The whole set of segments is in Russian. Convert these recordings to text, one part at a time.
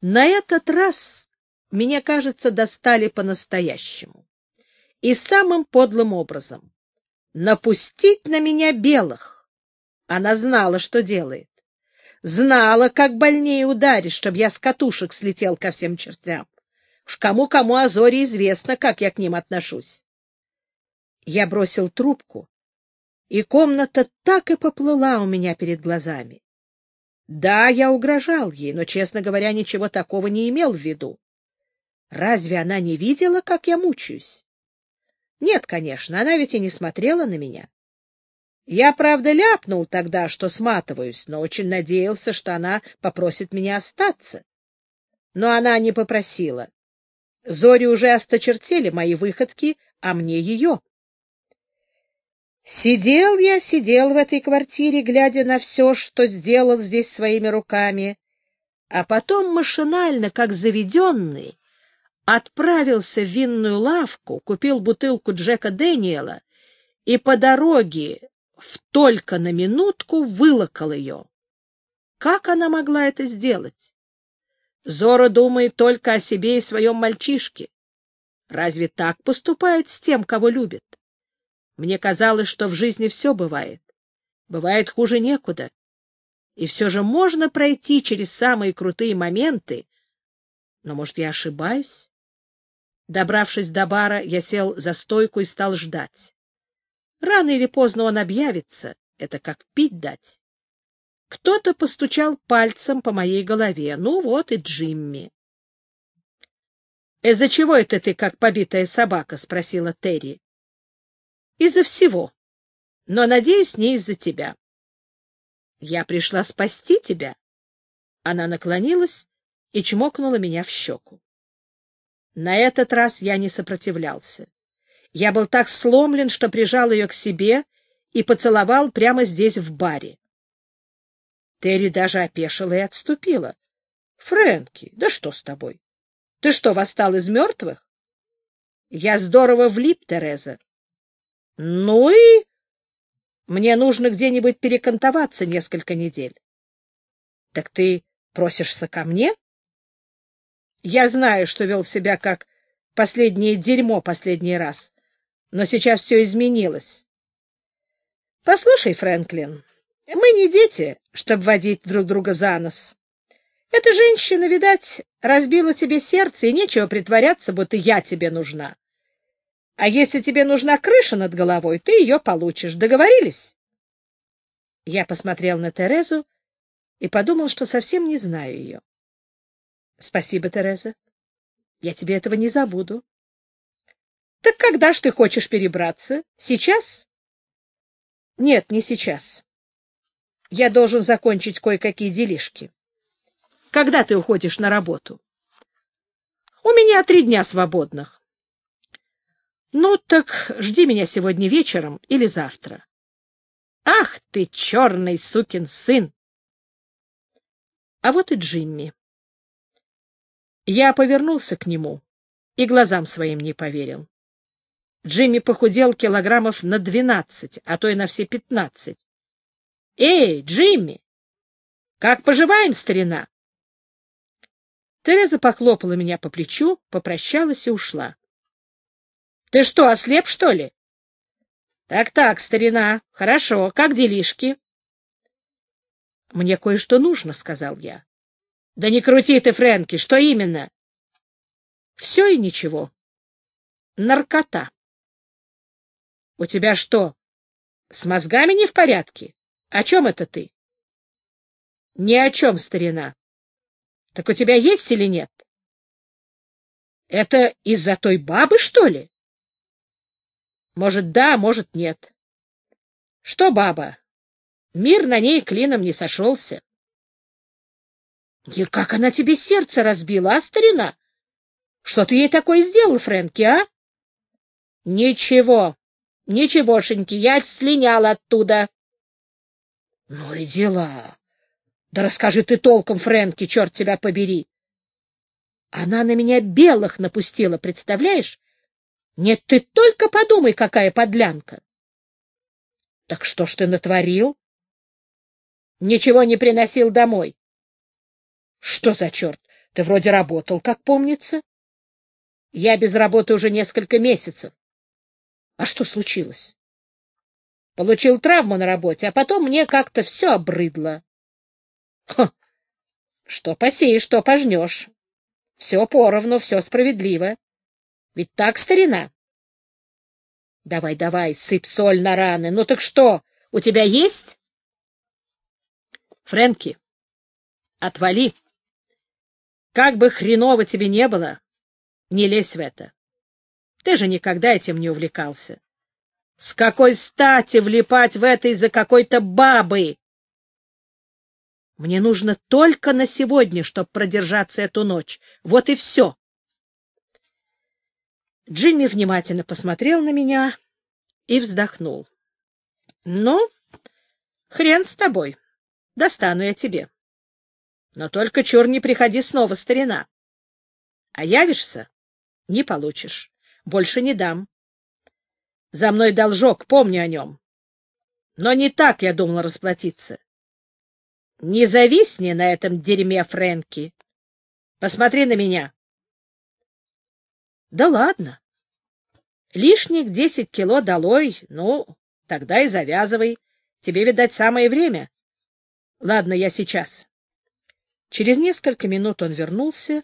На этот раз, меня, кажется, достали по-настоящему. И самым подлым образом. Напустить на меня белых. Она знала, что делает. Знала, как больнее ударить, чтобы я с катушек слетел ко всем чертям. Уж кому-кому о Зоре известно, как я к ним отношусь. Я бросил трубку, и комната так и поплыла у меня перед глазами. Да, я угрожал ей, но, честно говоря, ничего такого не имел в виду. Разве она не видела, как я мучаюсь? Нет, конечно, она ведь и не смотрела на меня. Я, правда, ляпнул тогда, что сматываюсь, но очень надеялся, что она попросит меня остаться. Но она не попросила. Зори уже осточертели мои выходки, а мне ее. Сидел я, сидел в этой квартире, глядя на все, что сделал здесь своими руками, а потом машинально, как заведенный, отправился в винную лавку, купил бутылку Джека Дэниела и по дороге в только на минутку вылокал ее. Как она могла это сделать? Зора думает только о себе и своем мальчишке. Разве так поступает с тем, кого любит? Мне казалось, что в жизни все бывает. Бывает хуже некуда. И все же можно пройти через самые крутые моменты. Но, может, я ошибаюсь? Добравшись до бара, я сел за стойку и стал ждать. Рано или поздно он объявится. Это как пить дать. Кто-то постучал пальцем по моей голове. Ну вот и Джимми. — Из-за чего это ты, как побитая собака? — спросила Терри. Из-за всего. Но, надеюсь, не из-за тебя. Я пришла спасти тебя. Она наклонилась и чмокнула меня в щеку. На этот раз я не сопротивлялся. Я был так сломлен, что прижал ее к себе и поцеловал прямо здесь, в баре. Терри даже опешила и отступила. — Фрэнки, да что с тобой? Ты что, восстал из мертвых? — Я здорово влип, Тереза. — Ну и... Мне нужно где-нибудь перекантоваться несколько недель. — Так ты просишься ко мне? Я знаю, что вел себя как последнее дерьмо последний раз, но сейчас все изменилось. Послушай, Фрэнклин, мы не дети, чтобы водить друг друга за нос. Эта женщина, видать, разбила тебе сердце, и нечего притворяться, будто я тебе нужна. А если тебе нужна крыша над головой, ты ее получишь. Договорились? Я посмотрел на Терезу и подумал, что совсем не знаю ее. — Спасибо, Тереза. Я тебе этого не забуду. — Так когда ж ты хочешь перебраться? Сейчас? — Нет, не сейчас. Я должен закончить кое-какие делишки. Когда ты уходишь на работу? — У меня три дня свободных. Ну, так жди меня сегодня вечером или завтра. Ах ты, черный сукин сын! А вот и Джимми. Я повернулся к нему и глазам своим не поверил. Джимми похудел килограммов на двенадцать, а то и на все пятнадцать. — Эй, Джимми! Как поживаем, старина? Тереза похлопала меня по плечу, попрощалась и ушла. Ты что, ослеп, что ли? Так-так, старина, хорошо. Как делишки? Мне кое-что нужно, сказал я. Да не крути ты, Фрэнки, что именно? Все и ничего. Наркота. У тебя что, с мозгами не в порядке? О чем это ты? Ни о чем, старина. Так у тебя есть или нет? Это из-за той бабы, что ли? Может, да, может, нет. Что, баба? Мир на ней клином не сошелся. И как она тебе сердце разбила, а, старина? Что ты ей такое сделал, Фрэнки, а? Ничего, ничегошеньки, я слинял оттуда. Ну и дела. Да расскажи ты толком, Фрэнки, черт тебя побери. Она на меня белых напустила, представляешь? Нет, ты только подумай, какая подлянка. Так что ж ты натворил? Ничего не приносил домой. Что за черт? Ты вроде работал, как помнится. Я без работы уже несколько месяцев. А что случилось? Получил травму на работе, а потом мне как-то все обрыдло. Ха! Что посеешь, что пожнешь. Все поровну, все справедливо. Ведь так, старина? Давай, давай, сыпь соль на раны. Ну так что, у тебя есть? Фрэнки, отвали. Как бы хреново тебе не было, не лезь в это. Ты же никогда этим не увлекался. С какой стати влипать в это из-за какой-то бабы? Мне нужно только на сегодня, чтобы продержаться эту ночь. Вот и все. Джимми внимательно посмотрел на меня и вздохнул. — Ну, хрен с тобой. Достану я тебе. Но только чур не приходи снова, старина. А явишься — не получишь. Больше не дам. За мной должок, помни о нем. Но не так я думал расплатиться. Не зависни на этом дерьме, Фрэнки. Посмотри на меня. Да ладно. Лишних десять кило долой, ну, тогда и завязывай. Тебе, видать, самое время. Ладно, я сейчас. Через несколько минут он вернулся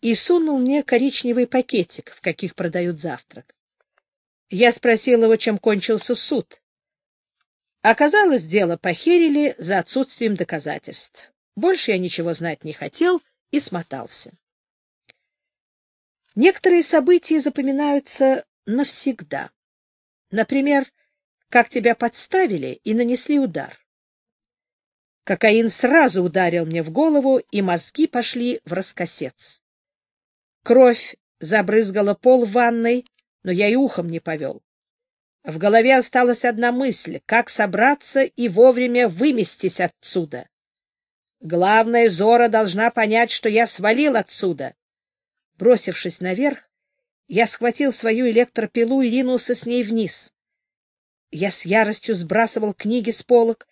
и сунул мне коричневый пакетик, в каких продают завтрак. Я спросил его, чем кончился суд. Оказалось, дело похерили за отсутствием доказательств. Больше я ничего знать не хотел и смотался. Некоторые события запоминаются навсегда. Например, как тебя подставили и нанесли удар. Кокаин сразу ударил мне в голову, и мозги пошли в раскосец. Кровь забрызгала пол в ванной, но я и ухом не повел. В голове осталась одна мысль — как собраться и вовремя выместись отсюда. Главная Зора должна понять, что я свалил отсюда. Бросившись наверх, я схватил свою электропилу и ринулся с ней вниз. Я с яростью сбрасывал книги с полок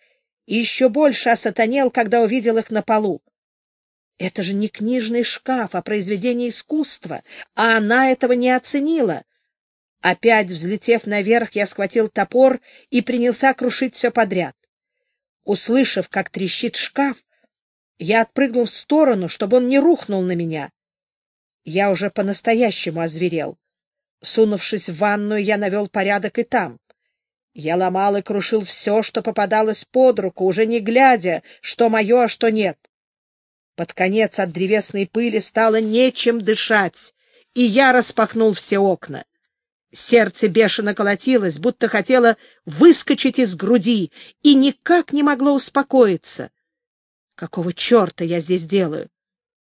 и еще больше осатанел, когда увидел их на полу. Это же не книжный шкаф, а произведение искусства, а она этого не оценила. Опять взлетев наверх, я схватил топор и принялся крушить все подряд. Услышав, как трещит шкаф, я отпрыгнул в сторону, чтобы он не рухнул на меня. Я уже по-настоящему озверел. Сунувшись в ванную, я навел порядок и там. Я ломал и крушил все, что попадалось под руку, уже не глядя, что мое, а что нет. Под конец от древесной пыли стало нечем дышать, и я распахнул все окна. Сердце бешено колотилось, будто хотело выскочить из груди, и никак не могло успокоиться. Какого черта я здесь делаю?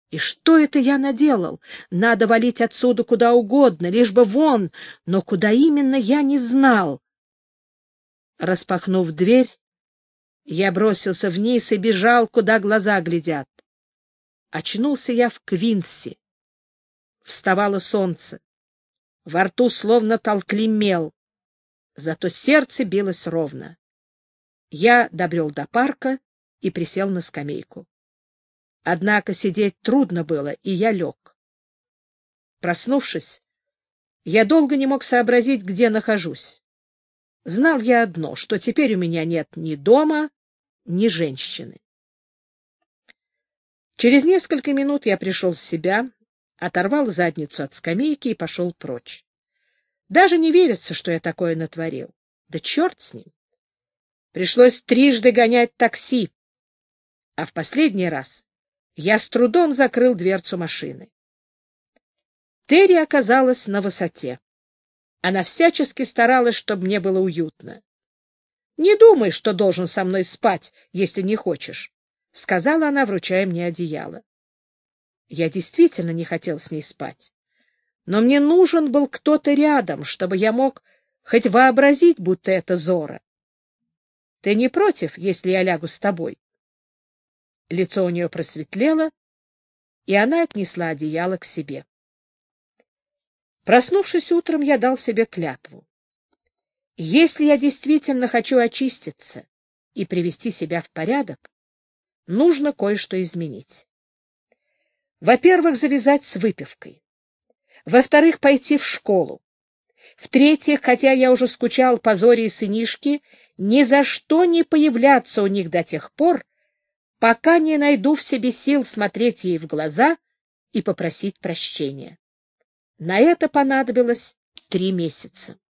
И что это я наделал? Надо валить отсюда куда угодно, лишь бы вон, но куда именно я не знал. Распахнув дверь, я бросился вниз и бежал, куда глаза глядят. Очнулся я в Квинси. Вставало солнце. Во рту словно толкли мел. Зато сердце билось ровно. Я добрел до парка и присел на скамейку. Однако сидеть трудно было, и я лег. Проснувшись, я долго не мог сообразить, где нахожусь. Знал я одно, что теперь у меня нет ни дома, ни женщины. Через несколько минут я пришел в себя, оторвал задницу от скамейки и пошел прочь. Даже не верится, что я такое натворил. Да черт с ним! Пришлось трижды гонять такси, а в последний раз я с трудом закрыл дверцу машины. Терри оказалась на высоте. Она всячески старалась, чтобы мне было уютно. — Не думай, что должен со мной спать, если не хочешь, — сказала она, вручая мне одеяло. Я действительно не хотел с ней спать, но мне нужен был кто-то рядом, чтобы я мог хоть вообразить, будто это Зора. Ты не против, если я лягу с тобой? Лицо у нее просветлело, и она отнесла одеяло к себе. Проснувшись утром, я дал себе клятву. Если я действительно хочу очиститься и привести себя в порядок, нужно кое-что изменить. Во-первых, завязать с выпивкой. Во-вторых, пойти в школу. В-третьих, хотя я уже скучал по Зоре и сынишке, ни за что не появляться у них до тех пор, пока не найду в себе сил смотреть ей в глаза и попросить прощения. На это понадобилось три месяца.